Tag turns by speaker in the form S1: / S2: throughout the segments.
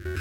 S1: you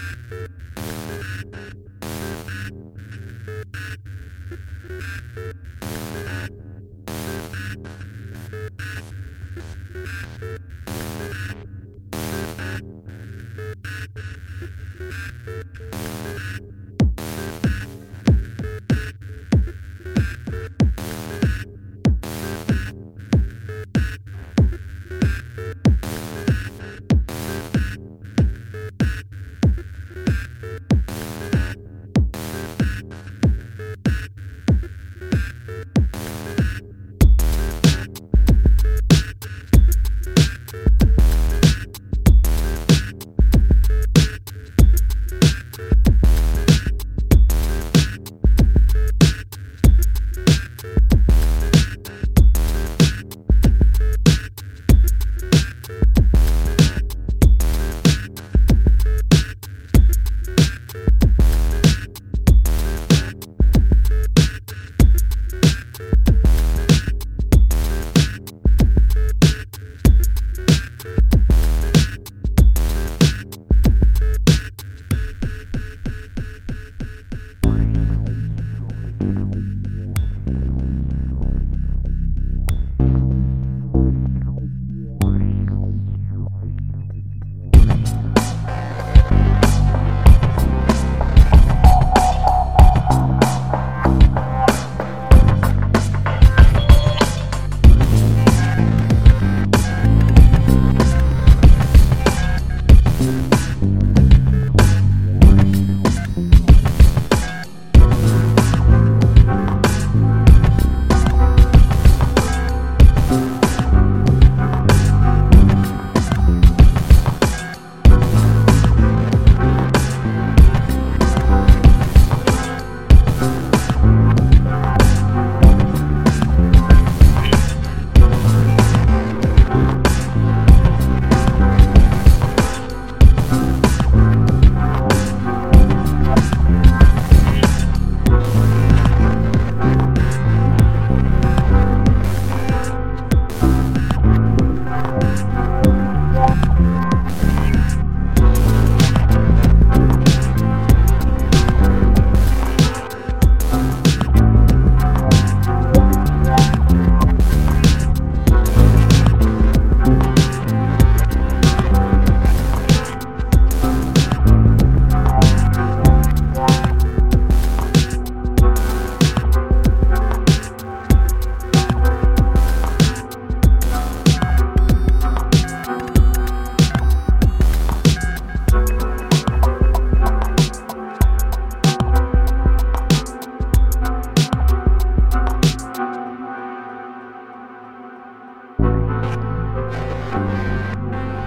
S2: Thank you.